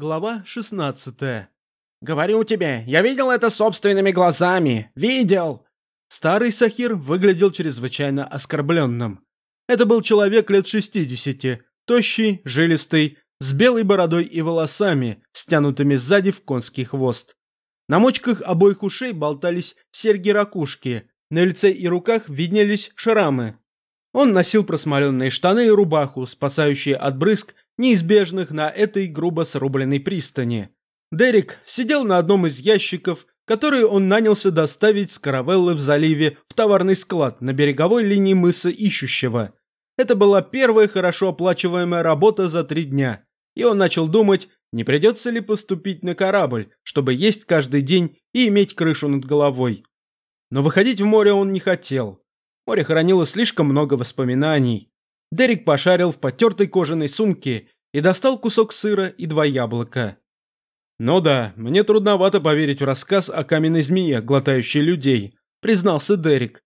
Глава 16 «Говорю тебе, я видел это собственными глазами! Видел!» Старый Сахир выглядел чрезвычайно оскорбленным. Это был человек лет 60, тощий, жилистый, с белой бородой и волосами, стянутыми сзади в конский хвост. На мочках обоих ушей болтались серьги-ракушки, на лице и руках виднелись шрамы. Он носил просмоленные штаны и рубаху, спасающие от брызг, неизбежных на этой грубо срубленной пристани. Дерек сидел на одном из ящиков, которые он нанялся доставить с каравеллы в заливе в товарный склад на береговой линии мыса Ищущего. Это была первая хорошо оплачиваемая работа за три дня, и он начал думать, не придется ли поступить на корабль, чтобы есть каждый день и иметь крышу над головой. Но выходить в море он не хотел. Море хранило слишком много воспоминаний. Дерек пошарил в потертой кожаной сумке и достал кусок сыра и два яблока. «Ну да, мне трудновато поверить в рассказ о каменной змее, глотающей людей», признался Дерек.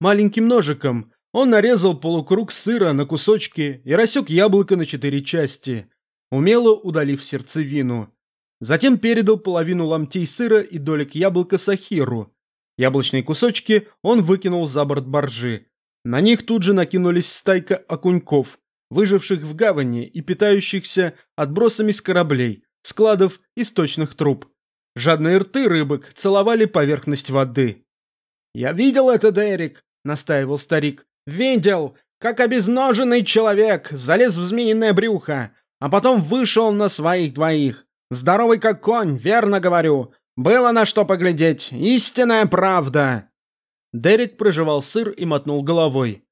Маленьким ножиком он нарезал полукруг сыра на кусочки и рассек яблоко на четыре части, умело удалив сердцевину. Затем передал половину ломтей сыра и долек яблока Сахиру. Яблочные кусочки он выкинул за борт баржи. На них тут же накинулись стайка окуньков, выживших в гавани и питающихся отбросами с кораблей, складов и сточных труб. Жадные рты рыбок целовали поверхность воды. «Я видел это, Дерек», — настаивал старик. «Видел, как обезноженный человек залез в змеиное брюхо, а потом вышел на своих двоих. Здоровый как конь, верно говорю. Было на что поглядеть, истинная правда». Дерек прожевал сыр и мотнул головой.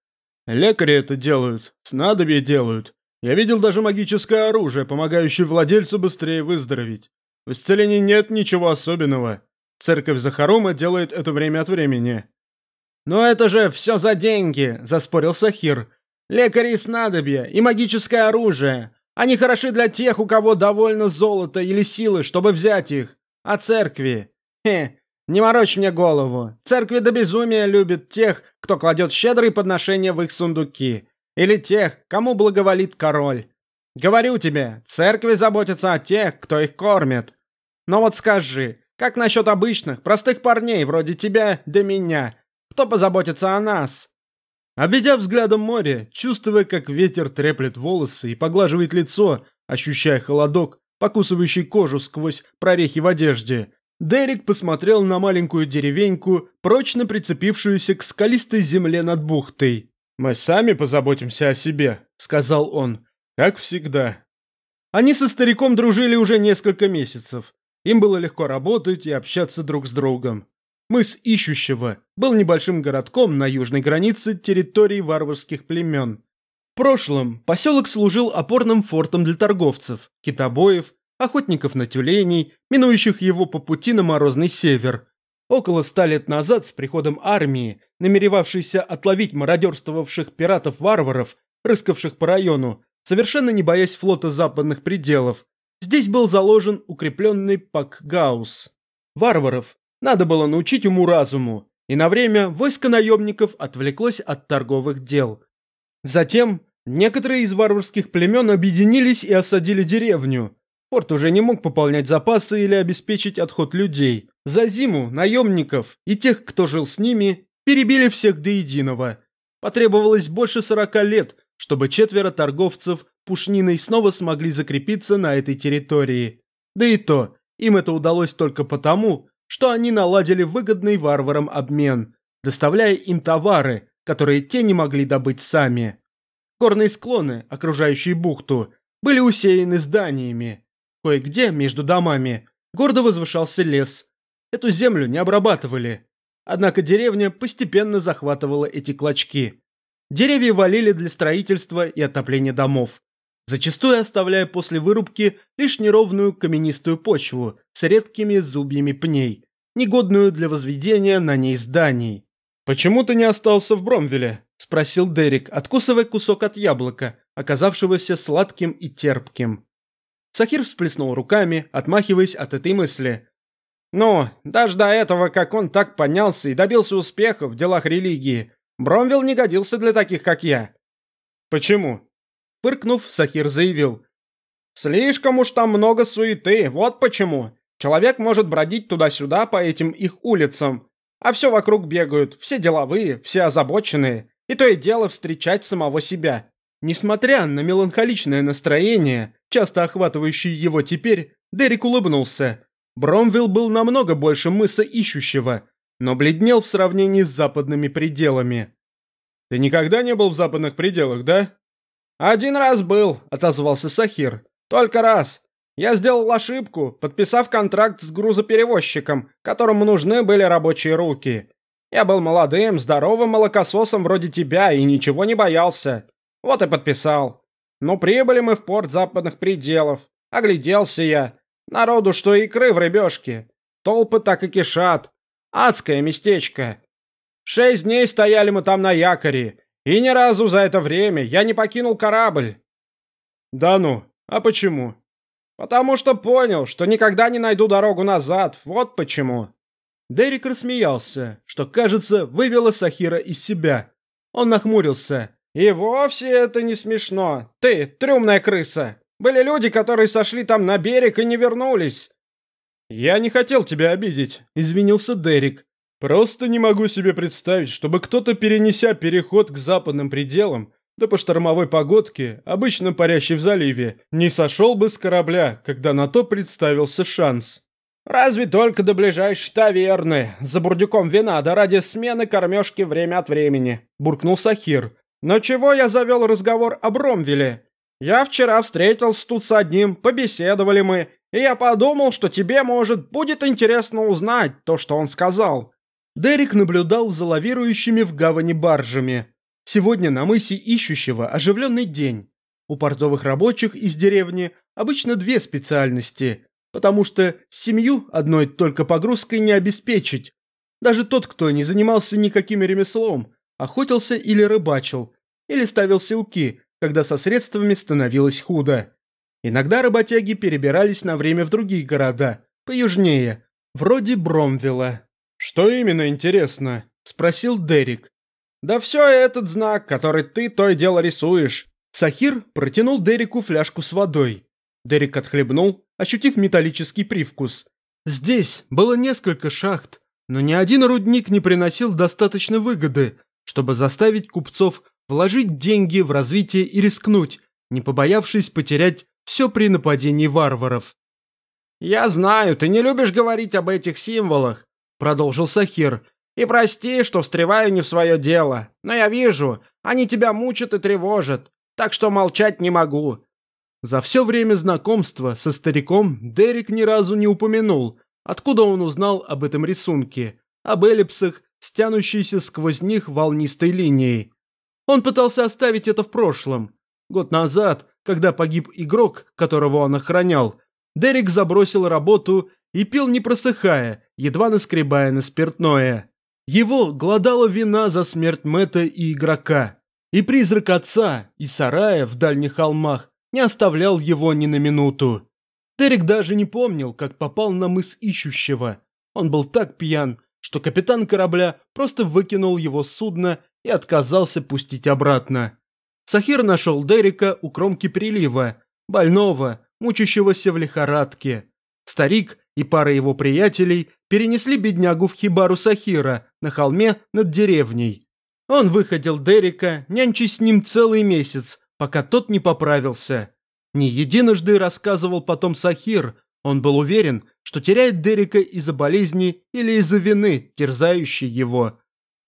«Лекари это делают, снадобья делают, я видел даже магическое оружие, помогающее владельцу быстрее выздороветь. В исцелении нет ничего особенного. Церковь Захарума делает это время от времени. «Но это же все за деньги», – заспорил Сахир. «Лекари и снадобья, и магическое оружие. Они хороши для тех, у кого довольно золота или силы, чтобы взять их. А церкви? Хе, не морочь мне голову. Церкви до безумия любят тех, кто кладет щедрые подношения в их сундуки. Или тех, кому благоволит король. Говорю тебе, церкви заботятся о тех, кто их кормит. Но вот скажи, как насчет обычных, простых парней, вроде тебя да меня? Кто позаботится о нас?» Обведя взглядом море, чувствуя, как ветер треплет волосы и поглаживает лицо, ощущая холодок, покусывающий кожу сквозь прорехи в одежде, Дерек посмотрел на маленькую деревеньку, прочно прицепившуюся к скалистой земле над бухтой. «Мы сами позаботимся о себе», — сказал он, — «как всегда». Они со стариком дружили уже несколько месяцев. Им было легко работать и общаться друг с другом. Мыс Ищущего был небольшим городком на южной границе территории варварских племен. В прошлом поселок служил опорным фортом для торговцев, китобоев, охотников на тюленей, минующих его по пути на морозный север. Около ста лет назад с приходом армии намеревавшийся отловить мародерствовавших пиратов-варваров, рыскавших по району, совершенно не боясь флота западных пределов, здесь был заложен укрепленный Пакгаус. Варваров надо было научить уму-разуму, и на время войско наемников отвлеклось от торговых дел. Затем некоторые из варварских племен объединились и осадили деревню. Порт уже не мог пополнять запасы или обеспечить отход людей. За зиму наемников и тех, кто жил с ними, Перебили всех до единого. Потребовалось больше сорока лет, чтобы четверо торговцев пушниной снова смогли закрепиться на этой территории. Да и то, им это удалось только потому, что они наладили выгодный варварам обмен, доставляя им товары, которые те не могли добыть сами. Горные склоны, окружающие бухту, были усеяны зданиями. Кое-где между домами гордо возвышался лес. Эту землю не обрабатывали, Однако деревня постепенно захватывала эти клочки. Деревья валили для строительства и отопления домов, зачастую оставляя после вырубки лишь неровную каменистую почву с редкими зубьями пней, негодную для возведения на ней зданий. «Почему ты не остался в Бромвеле?» – спросил Дерек, откусывая кусок от яблока, оказавшегося сладким и терпким. Сахир всплеснул руками, отмахиваясь от этой мысли. Ну, даже до этого, как он так поднялся и добился успеха в делах религии, Бромвилл не годился для таких, как я. Почему? Пыркнув, Сахир заявил. Слишком уж там много суеты, вот почему. Человек может бродить туда-сюда по этим их улицам, а все вокруг бегают, все деловые, все озабоченные, и то и дело встречать самого себя. Несмотря на меланхоличное настроение, часто охватывающее его теперь, Дерек улыбнулся. Бромвилл был намного больше мыса ищущего, но бледнел в сравнении с западными пределами. «Ты никогда не был в западных пределах, да?» «Один раз был», — отозвался Сахир. «Только раз. Я сделал ошибку, подписав контракт с грузоперевозчиком, которому нужны были рабочие руки. Я был молодым, здоровым молокососом вроде тебя и ничего не боялся. Вот и подписал. Но прибыли мы в порт западных пределов. Огляделся я. Народу что икры в рыбешке. Толпы так и кишат. Адское местечко. Шесть дней стояли мы там на якоре, и ни разу за это время я не покинул корабль. Да ну, а почему? Потому что понял, что никогда не найду дорогу назад, вот почему. Дерек рассмеялся, что, кажется, вывело Сахира из себя. Он нахмурился. «И вовсе это не смешно. Ты, трюмная крыса. Были люди, которые сошли там на берег и не вернулись». «Я не хотел тебя обидеть», — извинился Дерек. «Просто не могу себе представить, чтобы кто-то, перенеся переход к западным пределам, да по штормовой погодке, обычно парящей в заливе, не сошел бы с корабля, когда на то представился шанс. Разве только до ближайшей таверны, за бурдюком вина, да ради смены кормежки время от времени, буркнул Сахир. Но чего я завел разговор о Бромвеле? Я вчера встретился тут с одним, побеседовали мы, и я подумал, что тебе, может, будет интересно узнать то, что он сказал. Дерек наблюдал за лавирующими в гавани баржами. Сегодня на мысе ищущего оживленный день. У портовых рабочих из деревни обычно две специальности, потому что семью одной только погрузкой не обеспечить. Даже тот, кто не занимался никаким ремеслом, охотился или рыбачил, или ставил селки, когда со средствами становилось худо. Иногда работяги перебирались на время в другие города, поюжнее, вроде Бромвилла. «Что именно интересно?» – спросил Дерек. «Да все этот знак, который ты то и дело рисуешь». Сахир протянул Дереку фляжку с водой. Дерек отхлебнул, ощутив металлический привкус. Здесь было несколько шахт, но ни один рудник не приносил достаточно выгоды, чтобы заставить купцов вложить деньги в развитие и рискнуть, не побоявшись потерять все при нападении варваров. «Я знаю, ты не любишь говорить об этих символах», — продолжил Сахир, и прости, что встреваю не в свое дело, но я вижу, они тебя мучат и тревожат, так что молчать не могу». За все время знакомства со стариком Дерек ни разу не упомянул, откуда он узнал об этом рисунке, об эллипсах, стянущейся сквозь них волнистой линией. Он пытался оставить это в прошлом. Год назад, когда погиб игрок, которого он охранял, Дерек забросил работу и пил не просыхая, едва наскребая на спиртное. Его глодала вина за смерть Мэтта и игрока. И призрак отца, и сарая в дальних холмах не оставлял его ни на минуту. Дерек даже не помнил, как попал на мыс ищущего. Он был так пьян, что капитан корабля просто выкинул его с судна и отказался пустить обратно. Сахир нашел Дерека у кромки прилива, больного, мучащегося в лихорадке. Старик и пара его приятелей перенесли беднягу в хибару Сахира на холме над деревней. Он выходил Дерека, нянчись с ним целый месяц, пока тот не поправился. Не единожды рассказывал потом Сахир, он был уверен, что теряет Дерека из-за болезни или из-за вины, терзающей его.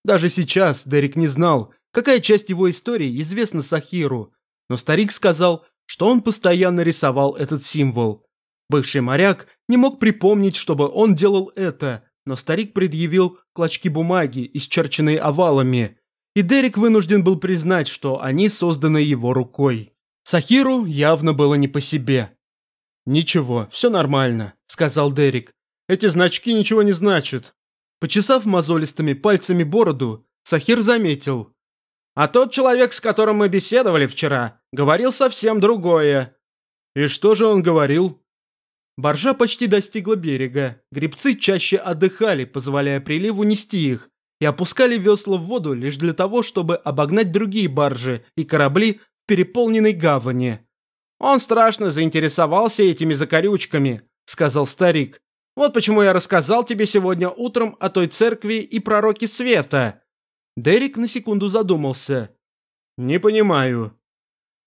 Даже сейчас Дерек не знал, какая часть его истории известна Сахиру, но старик сказал, что он постоянно рисовал этот символ. Бывший моряк не мог припомнить, чтобы он делал это, но старик предъявил клочки бумаги, исчерченные овалами, и Дерек вынужден был признать, что они созданы его рукой. Сахиру явно было не по себе. «Ничего, все нормально», — сказал Дерек. «Эти значки ничего не значат». Почесав мозолистыми пальцами бороду, Сахир заметил. «А тот человек, с которым мы беседовали вчера, говорил совсем другое». «И что же он говорил?» Баржа почти достигла берега. Гребцы чаще отдыхали, позволяя приливу нести их, и опускали весла в воду лишь для того, чтобы обогнать другие баржи и корабли в переполненной гавани. Он страшно заинтересовался этими закорючками, сказал старик. Вот почему я рассказал тебе сегодня утром о той церкви и пророке света. Дерек на секунду задумался. Не понимаю.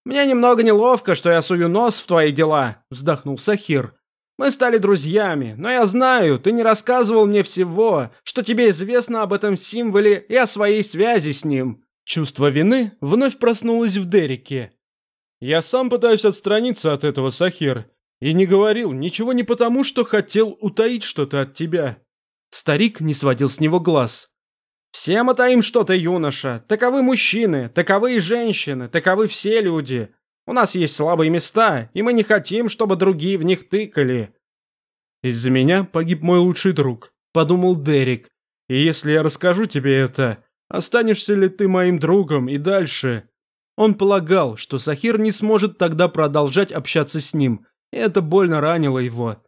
Мне немного неловко, что я сую нос в твои дела, вздохнул Сахир. Мы стали друзьями, но я знаю, ты не рассказывал мне всего, что тебе известно об этом символе и о своей связи с ним. Чувство вины вновь проснулось в Дереке. Я сам пытаюсь отстраниться от этого, Сахир, и не говорил ничего не потому, что хотел утаить что-то от тебя. Старик не сводил с него глаз. Все мы таим что-то, юноша. Таковы мужчины, таковы и женщины, таковы все люди. У нас есть слабые места, и мы не хотим, чтобы другие в них тыкали. Из-за меня погиб мой лучший друг, подумал Дерек. И если я расскажу тебе это, останешься ли ты моим другом и дальше? Он полагал, что Сахир не сможет тогда продолжать общаться с ним, и это больно ранило его.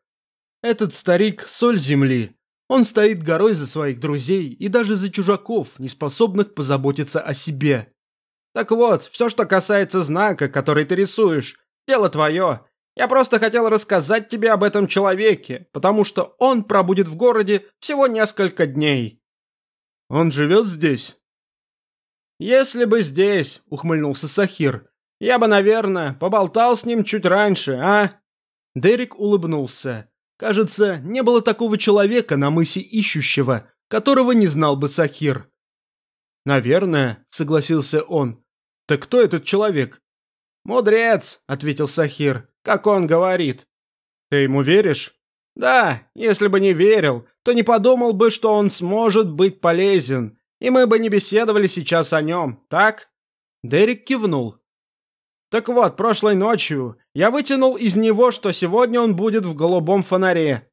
Этот старик – соль земли. Он стоит горой за своих друзей и даже за чужаков, не способных позаботиться о себе. Так вот, все, что касается знака, который ты рисуешь, дело твое. Я просто хотел рассказать тебе об этом человеке, потому что он пробудет в городе всего несколько дней. Он живет здесь? Если бы здесь, ухмыльнулся Сахир, я бы, наверное, поболтал с ним чуть раньше, а? Дерек улыбнулся. Кажется, не было такого человека на мысе ищущего, которого не знал бы Сахир. «Наверное», — согласился он. «Так кто этот человек?» «Мудрец», — ответил Сахир, — «как он говорит». «Ты ему веришь?» «Да, если бы не верил, то не подумал бы, что он сможет быть полезен, и мы бы не беседовали сейчас о нем, так?» Дерек кивнул. «Так вот, прошлой ночью я вытянул из него, что сегодня он будет в голубом фонаре».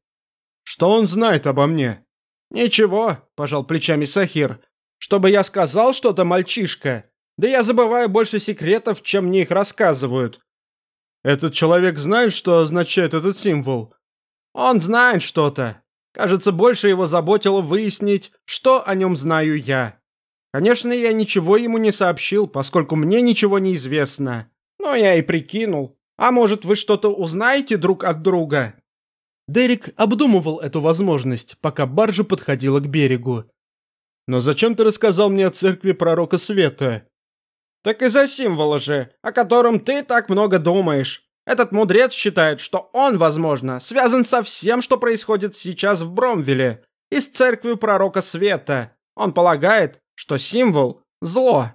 «Что он знает обо мне?» «Ничего», – пожал плечами Сахир. «Чтобы я сказал что-то, мальчишка, да я забываю больше секретов, чем мне их рассказывают. Этот человек знает, что означает этот символ? Он знает что-то. Кажется, больше его заботило выяснить, что о нем знаю я. Конечно, я ничего ему не сообщил, поскольку мне ничего не известно. Но я и прикинул. А может, вы что-то узнаете друг от друга? Дерек обдумывал эту возможность, пока баржа подходила к берегу. «Но зачем ты рассказал мне о церкви пророка Света?» Так из-за символа же, о котором ты так много думаешь. Этот мудрец считает, что он, возможно, связан со всем, что происходит сейчас в Бромвилле, и с церковью пророка Света. Он полагает, что символ – зло.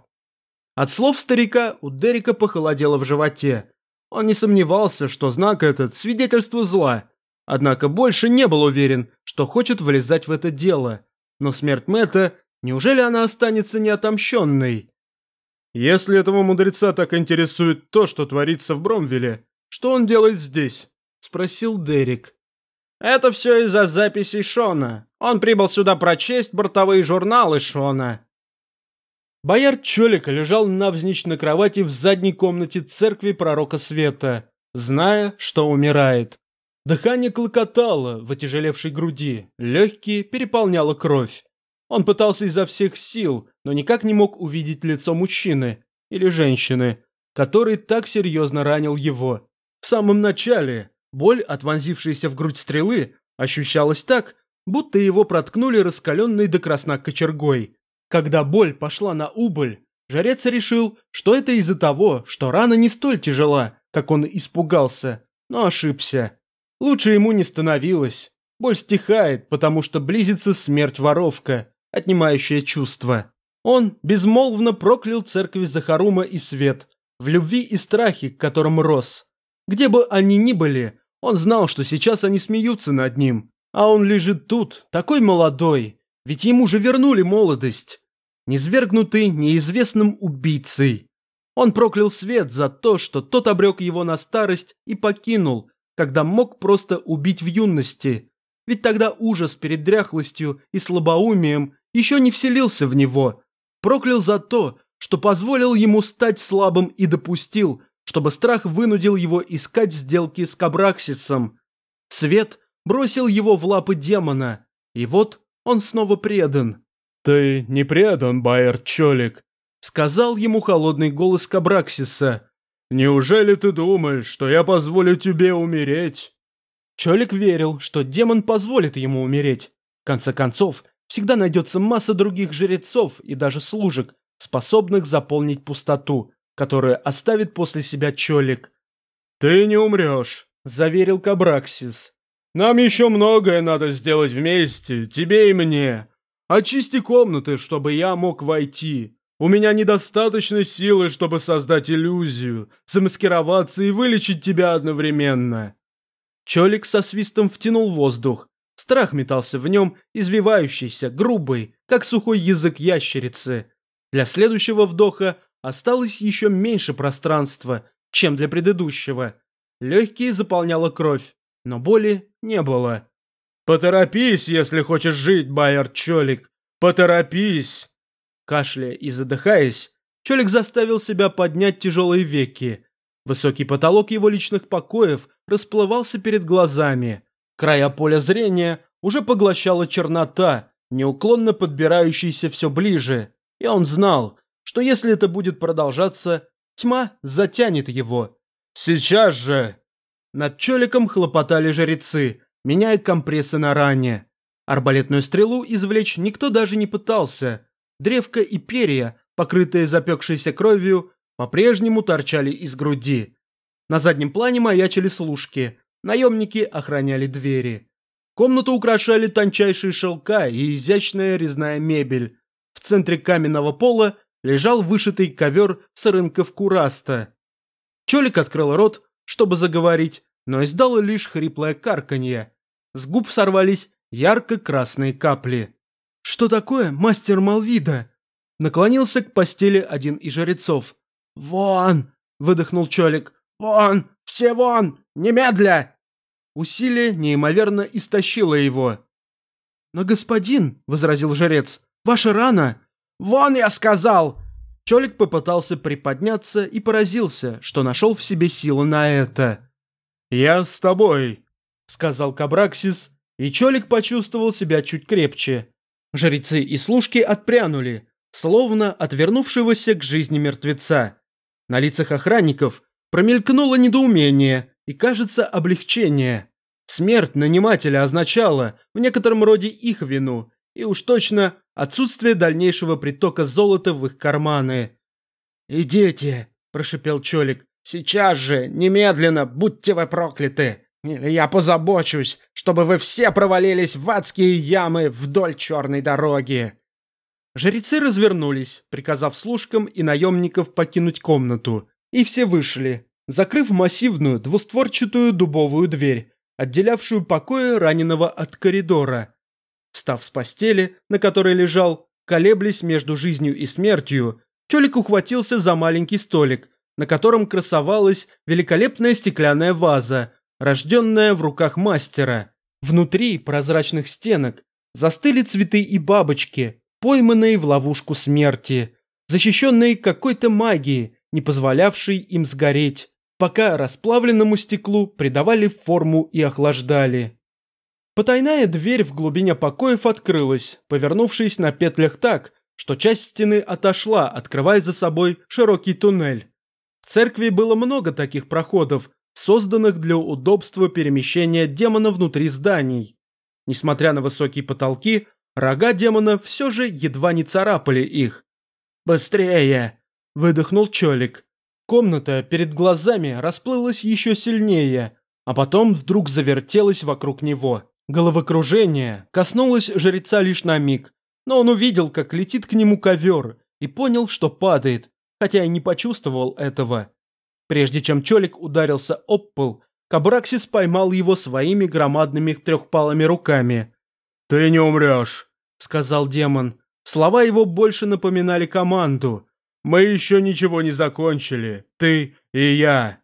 От слов старика у Дерека похолодело в животе. Он не сомневался, что знак этот – свидетельство зла. Однако больше не был уверен, что хочет влезать в это дело. Но смерть Мэтта, неужели она останется неотомщенной? Если этого мудреца так интересует то, что творится в Бромвилле, что он делает здесь? Спросил Дерек. Это все из-за записей Шона. Он прибыл сюда прочесть бортовые журналы Шона. Бояр Чолика лежал навзничь на кровати в задней комнате церкви пророка света, зная, что умирает. Дыхание клокотало в отяжелевшей груди, легкие переполняла кровь. Он пытался изо всех сил, но никак не мог увидеть лицо мужчины или женщины, который так серьезно ранил его. В самом начале боль от вонзившейся в грудь стрелы ощущалась так, будто его проткнули раскаленной до красна кочергой. Когда боль пошла на убыль, жрец решил, что это из-за того, что рана не столь тяжела, как он испугался, но ошибся. Лучше ему не становилось. Боль стихает, потому что близится смерть-воровка отнимающее чувства. Он безмолвно проклял церковь Захарума и свет, в любви и страхе, к которым рос. Где бы они ни были, он знал, что сейчас они смеются над ним. А он лежит тут, такой молодой, ведь ему же вернули молодость. Низвергнутый неизвестным убийцей. Он проклял свет за то, что тот обрек его на старость и покинул, когда мог просто убить в юности. Ведь тогда ужас перед дряхлостью и слабоумием еще не вселился в него, проклял за то, что позволил ему стать слабым и допустил, чтобы страх вынудил его искать сделки с Кабраксисом. Свет бросил его в лапы демона, и вот он снова предан. «Ты не предан, Байер Чолик», — сказал ему холодный голос Кабраксиса. Неужели ты думаешь, что я позволю тебе умереть?» Чолик верил, что демон позволит ему умереть. В конце концов, всегда найдется масса других жрецов и даже служек, способных заполнить пустоту, которую оставит после себя Чолик. «Ты не умрешь», — заверил Кабраксис. «Нам еще многое надо сделать вместе, тебе и мне. Очисти комнаты, чтобы я мог войти. У меня недостаточно силы, чтобы создать иллюзию, замаскироваться и вылечить тебя одновременно». Чолик со свистом втянул воздух. Страх метался в нем, извивающийся, грубый, как сухой язык ящерицы. Для следующего вдоха осталось еще меньше пространства, чем для предыдущего. Легкие заполняла кровь, но боли не было. «Поторопись, если хочешь жить, Байер Чолик! Поторопись!» Кашляя и задыхаясь, Чолик заставил себя поднять тяжелые веки. Высокий потолок его личных покоев расплывался перед глазами. Края поля зрения уже поглощала чернота, неуклонно подбирающаяся все ближе, и он знал, что если это будет продолжаться, тьма затянет его. «Сейчас же!» Над Чоликом хлопотали жрецы, меняя компрессы на ране. Арбалетную стрелу извлечь никто даже не пытался. Древко и перья, покрытые запекшейся кровью, по-прежнему торчали из груди. На заднем плане маячили служки, наемники охраняли двери. Комнату украшали тончайшие шелка и изящная резная мебель. В центре каменного пола лежал вышитый ковер с рынков кураста. Чолик открыл рот, чтобы заговорить, но издал лишь хриплое карканье. С губ сорвались ярко-красные капли. «Что такое, мастер Малвида?» Наклонился к постели один из жрецов. «Вон!» – выдохнул Чолик. «Вон! Все вон! Немедля!» Усилие неимоверно истощило его. «Но господин», – возразил жрец, – «ваша рана...» «Вон, я сказал!» Чолик попытался приподняться и поразился, что нашел в себе силы на это. «Я с тобой», — сказал Кабраксис, и Чолик почувствовал себя чуть крепче. Жрецы и служки отпрянули, словно отвернувшегося к жизни мертвеца. На лицах охранников промелькнуло недоумение и, кажется, облегчение. Смерть нанимателя означала в некотором роде их вину, и уж точно отсутствие дальнейшего притока золота в их карманы. «Идите», – прошипел Чолик, Сейчас же, немедленно, будьте вы прокляты! Я позабочусь, чтобы вы все провалились в адские ямы вдоль черной дороги!» Жрецы развернулись, приказав служкам и наемников покинуть комнату, и все вышли, закрыв массивную двустворчатую дубовую дверь, отделявшую покои раненого от коридора. Встав с постели, на которой лежал, колеблясь между жизнью и смертью, Чолик ухватился за маленький столик, на котором красовалась великолепная стеклянная ваза, рожденная в руках мастера. Внутри прозрачных стенок застыли цветы и бабочки, пойманные в ловушку смерти, защищенные какой-то магией, не позволявшей им сгореть, пока расплавленному стеклу придавали форму и охлаждали. Потайная дверь в глубине покоев открылась, повернувшись на петлях так, что часть стены отошла, открывая за собой широкий туннель. В церкви было много таких проходов, созданных для удобства перемещения демона внутри зданий. Несмотря на высокие потолки, рога демона все же едва не царапали их. «Быстрее!» – выдохнул Чолик. Комната перед глазами расплылась еще сильнее, а потом вдруг завертелась вокруг него. Головокружение коснулось жреца лишь на миг, но он увидел, как летит к нему ковер, и понял, что падает, хотя и не почувствовал этого. Прежде чем Чолик ударился об пол, Кабраксис поймал его своими громадными трехпалыми руками. «Ты не умрешь», — сказал демон. Слова его больше напоминали команду. «Мы еще ничего не закончили, ты и я».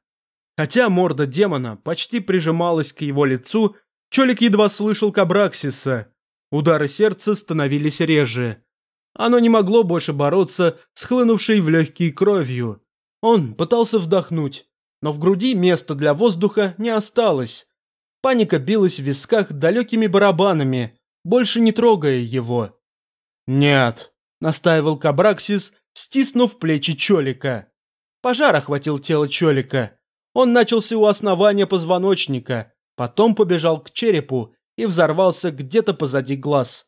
Хотя морда демона почти прижималась к его лицу, Чолик едва слышал Кабраксиса. Удары сердца становились реже. Оно не могло больше бороться с хлынувшей в легкие кровью. Он пытался вдохнуть, но в груди места для воздуха не осталось. Паника билась в висках далекими барабанами, больше не трогая его. «Нет», — настаивал Кабраксис, стиснув плечи Чолика. Пожар охватил тело Чолика. Он начался у основания позвоночника, потом побежал к черепу и взорвался где-то позади глаз.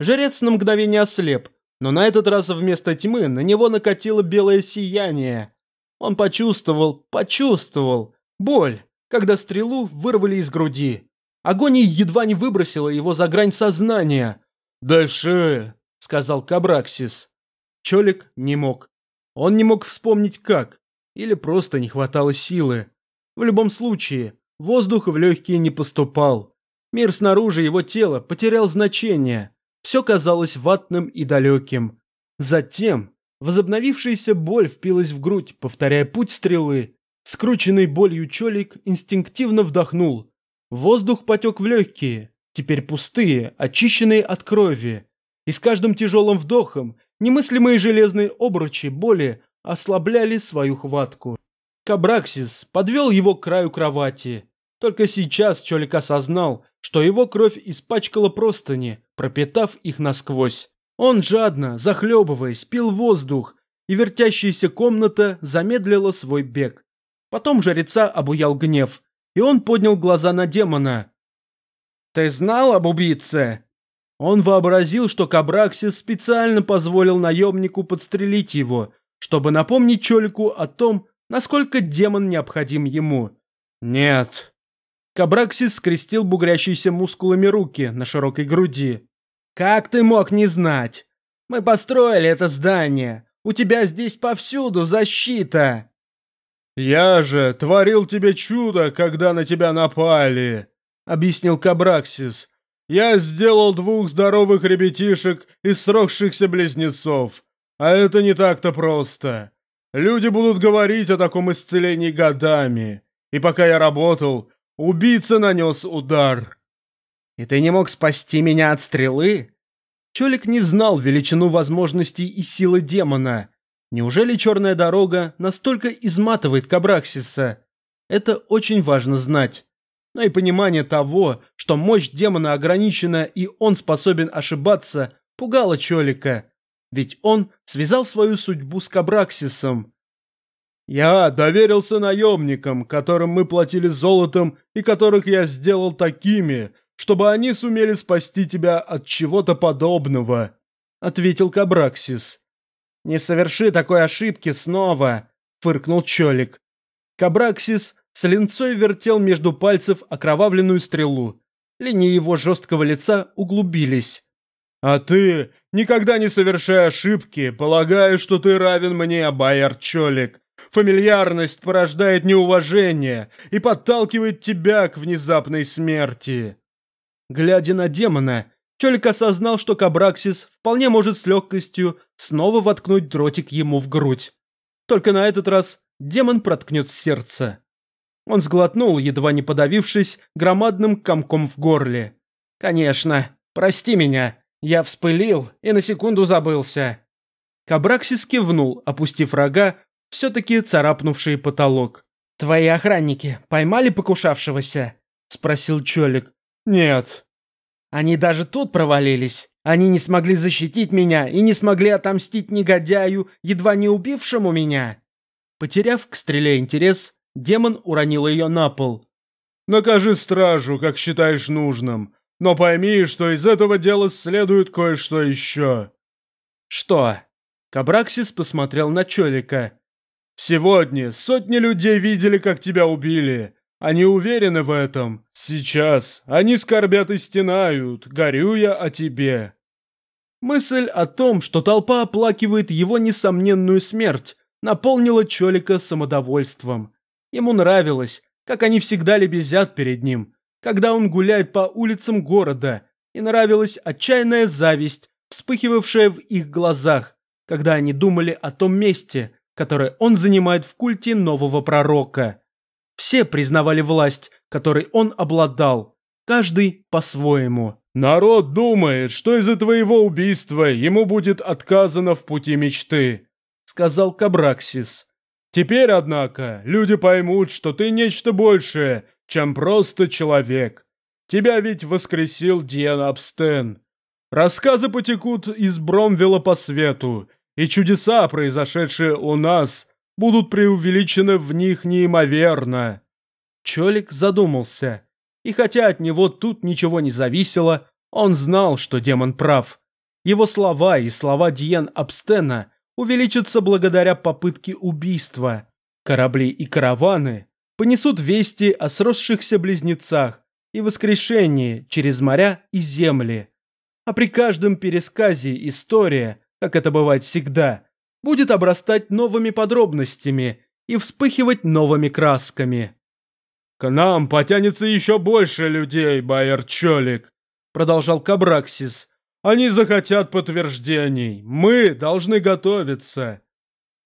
Жрец на мгновение ослеп, но на этот раз вместо тьмы на него накатило белое сияние. Он почувствовал, почувствовал боль, когда стрелу вырвали из груди. Агония едва не выбросила его за грань сознания. «Дыши!» — сказал Кабраксис. Чолик не мог. Он не мог вспомнить как, или просто не хватало силы. В любом случае, воздух в легкие не поступал. Мир снаружи его тела потерял значение. Все казалось ватным и далеким. Затем возобновившаяся боль впилась в грудь, повторяя путь стрелы. Скрученный болью Чолик инстинктивно вдохнул. Воздух потек в легкие, теперь пустые, очищенные от крови. И с каждым тяжелым вдохом немыслимые железные обручи боли ослабляли свою хватку. Кабраксис подвел его к краю кровати. Только сейчас Чолик осознал, что его кровь испачкала простыни, пропитав их насквозь. Он жадно, захлебываясь, пил воздух, и вертящаяся комната замедлила свой бег. Потом жреца обуял гнев, и он поднял глаза на демона. «Ты знал об убийце?» Он вообразил, что Кабраксис специально позволил наемнику подстрелить его, чтобы напомнить Чолику о том, насколько демон необходим ему. «Нет». Кабраксис скрестил бугрящиеся мускулами руки на широкой груди. «Как ты мог не знать? Мы построили это здание. У тебя здесь повсюду защита!» «Я же творил тебе чудо, когда на тебя напали», — объяснил Кабраксис. «Я сделал двух здоровых ребятишек из сросшихся близнецов. А это не так-то просто. Люди будут говорить о таком исцелении годами. И пока я работал, убийца нанес удар». «И ты не мог спасти меня от стрелы?» Чолик не знал величину возможностей и силы демона. Неужели черная дорога настолько изматывает Кабраксиса? Это очень важно знать. Но и понимание того, что мощь демона ограничена и он способен ошибаться, пугало Чолика. Ведь он связал свою судьбу с Кабраксисом. «Я доверился наемникам, которым мы платили золотом и которых я сделал такими, чтобы они сумели спасти тебя от чего-то подобного», — ответил Кабраксис. «Не соверши такой ошибки снова», — фыркнул Чолик. Кабраксис с линцой вертел между пальцев окровавленную стрелу. Линии его жесткого лица углубились. «А ты никогда не совершай ошибки, полагая, что ты равен мне, Байер Чолик. Фамильярность порождает неуважение и подталкивает тебя к внезапной смерти». Глядя на демона, Чолик осознал, что Кабраксис вполне может с легкостью снова воткнуть дротик ему в грудь. Только на этот раз демон проткнет сердце. Он сглотнул, едва не подавившись громадным комком в горле. «Конечно, прости меня, я вспылил и на секунду забылся». Кабраксис кивнул, опустив рога, все-таки царапнувший потолок. «Твои охранники поймали покушавшегося?» – спросил Чолик. «Нет», они даже тут провалились. Они не смогли защитить меня и не смогли отомстить негодяю, едва не убившему меня. Потеряв к стреле интерес, демон уронил ее на пол. «Накажи стражу, как считаешь нужным, но пойми, что из этого дела следует кое-что еще». «Что?» Кабраксис посмотрел на Чолика. «Сегодня сотни людей видели, как тебя убили. Они уверены в этом. Сейчас они скорбят и стенают, горюя о тебе. Мысль о том, что толпа оплакивает его несомненную смерть, наполнила Чолика самодовольством. Ему нравилось, как они всегда лебезят перед ним, когда он гуляет по улицам города, и нравилась отчаянная зависть, вспыхивавшая в их глазах, когда они думали о том месте, которое он занимает в культе нового пророка. Все признавали власть, которой он обладал, каждый по-своему. «Народ думает, что из-за твоего убийства ему будет отказано в пути мечты», — сказал Кабраксис. «Теперь, однако, люди поймут, что ты нечто большее, чем просто человек. Тебя ведь воскресил Диан Абстен. Рассказы потекут из Бромвела по свету, и чудеса, произошедшие у нас, будут преувеличены в них неимоверно». Чолик задумался. И хотя от него тут ничего не зависело, он знал, что демон прав. Его слова и слова Диен Абстена увеличатся благодаря попытке убийства. Корабли и караваны понесут вести о сросшихся близнецах и воскрешении через моря и земли. А при каждом пересказе история, как это бывает всегда, будет обрастать новыми подробностями и вспыхивать новыми красками. «К нам потянется еще больше людей, Байер Чолик», — продолжал Кабраксис. «Они захотят подтверждений. Мы должны готовиться».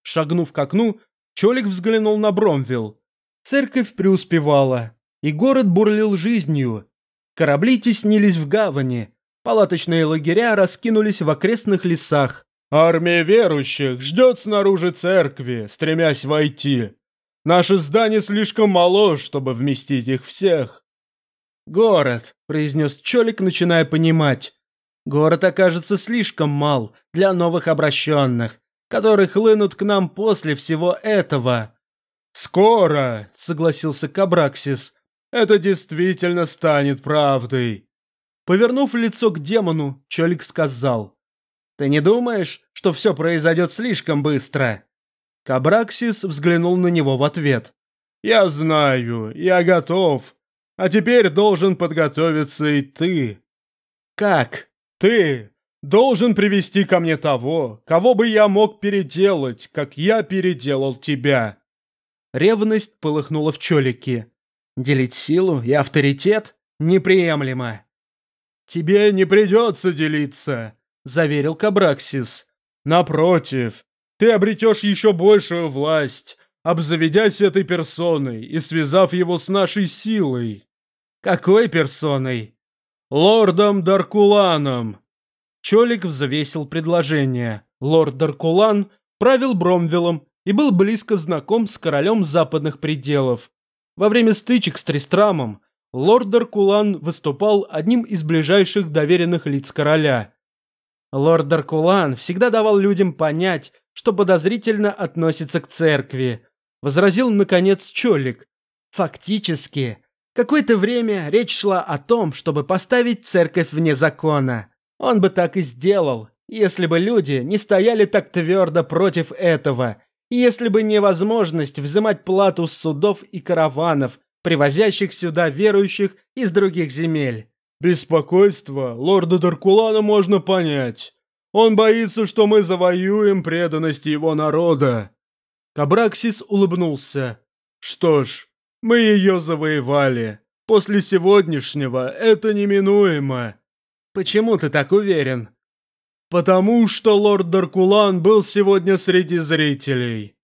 Шагнув к окну, Чолик взглянул на Бромвилл. Церковь преуспевала, и город бурлил жизнью. Корабли теснились в гавани, палаточные лагеря раскинулись в окрестных лесах. «Армия верующих ждет снаружи церкви, стремясь войти», Наше здание слишком мало, чтобы вместить их всех». «Город», — произнес Чолик, начиная понимать. «Город окажется слишком мал для новых обращенных, которые хлынут к нам после всего этого». «Скоро», — согласился Кабраксис, — «это действительно станет правдой». Повернув лицо к демону, Чолик сказал, «Ты не думаешь, что все произойдет слишком быстро?» Кабраксис взглянул на него в ответ. «Я знаю, я готов. А теперь должен подготовиться и ты». «Как?» «Ты должен привести ко мне того, кого бы я мог переделать, как я переделал тебя». Ревность полыхнула в чолике. Делить силу и авторитет неприемлемо. «Тебе не придется делиться», — заверил Кабраксис. «Напротив, ты обретешь еще большую власть, обзаведясь этой персоной и связав его с нашей силой». «Какой персоной?» «Лордом Даркуланом». Чолик взвесил предложение. Лорд Даркулан правил Бромвиллом и был близко знаком с королем западных пределов. Во время стычек с Тристрамом лорд Даркулан выступал одним из ближайших доверенных лиц короля. Лорд Даркулан всегда давал людям понять, что подозрительно относится к церкви, возразил наконец Чолик. Фактически, какое-то время речь шла о том, чтобы поставить церковь вне закона. Он бы так и сделал, если бы люди не стояли так твердо против этого, если бы невозможность взимать плату с судов и караванов, привозящих сюда верующих из других земель. Беспокойство лорда Даркулана можно понять. Он боится, что мы завоюем преданность его народа». Кабраксис улыбнулся. «Что ж, мы ее завоевали. После сегодняшнего это неминуемо». «Почему ты так уверен?» «Потому что лорд Даркулан был сегодня среди зрителей».